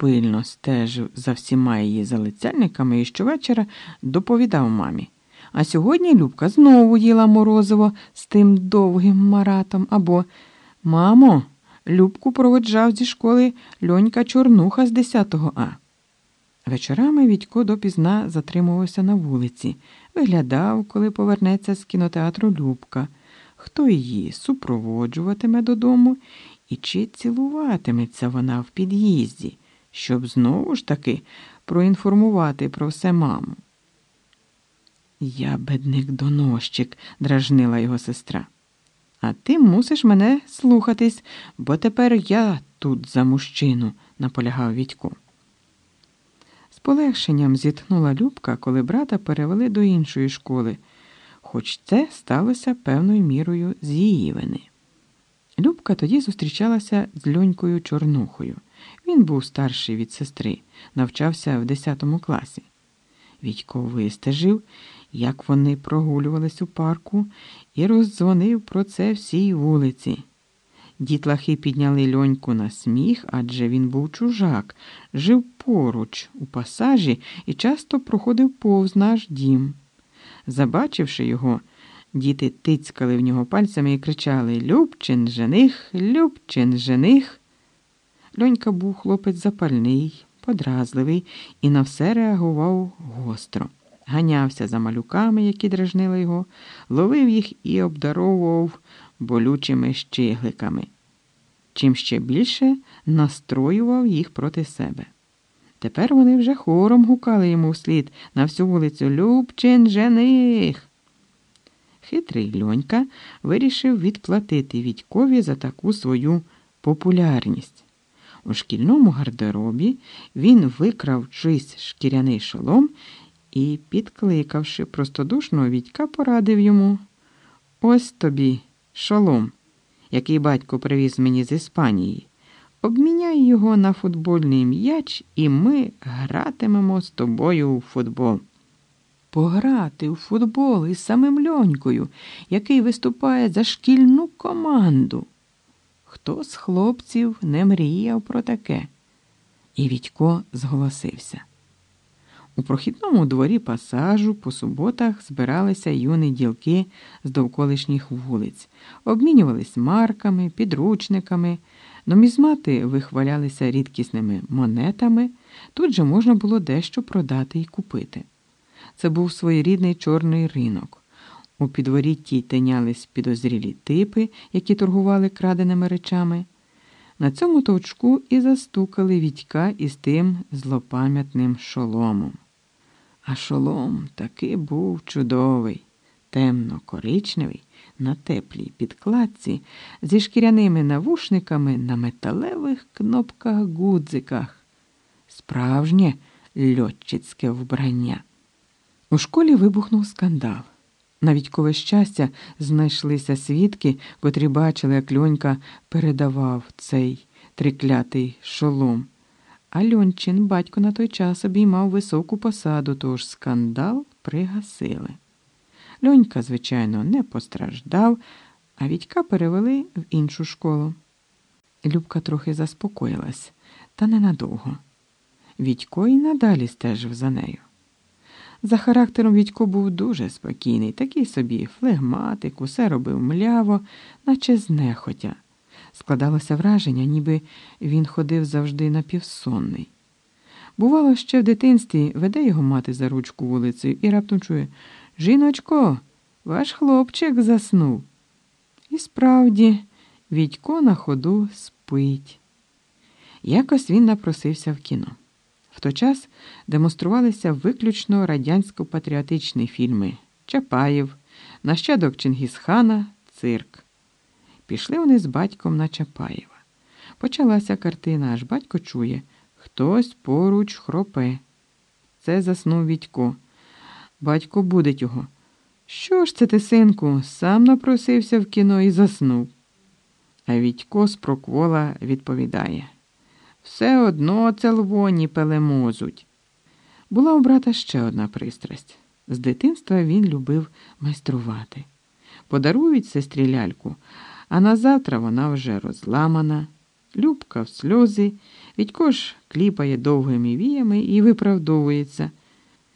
пильно стежив за всіма її залицяльниками і щовечора доповідав мамі. А сьогодні Любка знову їла морозиво з тим довгим маратом або Мамо, Любку проводжав зі школи льонька Чорнуха з 10 А. Вечорами Відько допізна затримувався на вулиці, виглядав, коли повернеться з кінотеатру Любка, хто її супроводжуватиме додому і чи цілуватиметься вона в під'їзді, щоб знову ж таки проінформувати про все маму. Я бедник донощик, дражнила його сестра. А ти мусиш мене слухатись, бо тепер я тут за мужчину, наполягав Відько. З полегшенням зітхнула Любка, коли брата перевели до іншої школи, хоч це сталося певною мірою з її вини. Любка тоді зустрічалася з льонькою Чорнухою. Він був старший від сестри, навчався в 10 класі. Відько вистежив, як вони прогулювались у парку, і роздзвонив про це всій вулиці. Дітлахи підняли льоньку на сміх, адже він був чужак, жив поруч у пасажі і часто проходив повз наш дім. Забачивши його, діти тицькали в нього пальцями і кричали Любчин жених, Любчин жених. Льонька був хлопець запальний, подразливий і на все реагував гостро. Ганявся за малюками, які дражнили його, ловив їх і обдаровував болючими щигликами, чим ще більше настроював їх проти себе. Тепер вони вже хором гукали йому вслід на всю вулицю Любчин жених. Хитрий льонька вирішив відплатити Відькові за таку свою популярність. У шкільному гардеробі він викрав чийсь шкіряний шолом і, підкликавши простодушного Відька, порадив йому Ось тобі шолом, який батько привіз мені з Іспанії. Обміняй його на футбольний м'яч, і ми гратимемо з тобою у футбол. Пограти у футбол із самим льонькою, який виступає за шкільну команду. Хто з хлопців не мріяв про таке? І Відько зголосився. У прохідному дворі пасажу по суботах збиралися юні ділки з довколишніх вулиць, обмінювались марками, підручниками, номізмати вихвалялися рідкісними монетами. Тут же можна було дещо продати і купити. Це був своєрідний чорний ринок. У підворітті тинялись підозрілі типи, які торгували краденими речами. На цьому товчку і застукали Відька із тим злопам'ятним шоломом. А шолом таки був чудовий, темно-коричневий, на теплій підкладці, зі шкіряними навушниками на металевих кнопках гудзиках. Справжнє льотчицьке вбрання. У школі вибухнув скандал. На Відькове щастя знайшлися свідки, котрі бачили, як льонька передавав цей триклятий шолом. А Льончин батько на той час обіймав високу посаду, тож скандал пригасили. Льонька, звичайно, не постраждав, а Відька перевели в іншу школу. Любка трохи заспокоїлась, та ненадовго. Відько й надалі стежив за нею. За характером Відько був дуже спокійний, такий собі флегматик, усе робив мляво, наче знехотя. Складалося враження, ніби він ходив завжди напівсонний. Бувало, ще в дитинстві веде його мати за ручку вулицею і раптом чує Жіночко, ваш хлопчик заснув. І справді, Відько на ходу спить. Якось він напросився в кіно. В той час демонструвалися виключно радянсько-патріотичні фільми Чапаєв, Нащадок Чингісхана, Цирк. Пішли вони з батьком на Чапаєва. Почалася картина, аж батько чує хтось поруч хропе. Це заснув Відько. Батько будить його. Що ж це ти, синку, сам напросився в кіно і заснув. А Відько з проквола відповідає все одно целвоні пелемозуть. Була у брата ще одна пристрасть. З дитинства він любив майструвати. Подарують сестрі ляльку, а на завтра вона вже розламана, любка в сльози, Відько ж кліпає довгими віями і виправдовується.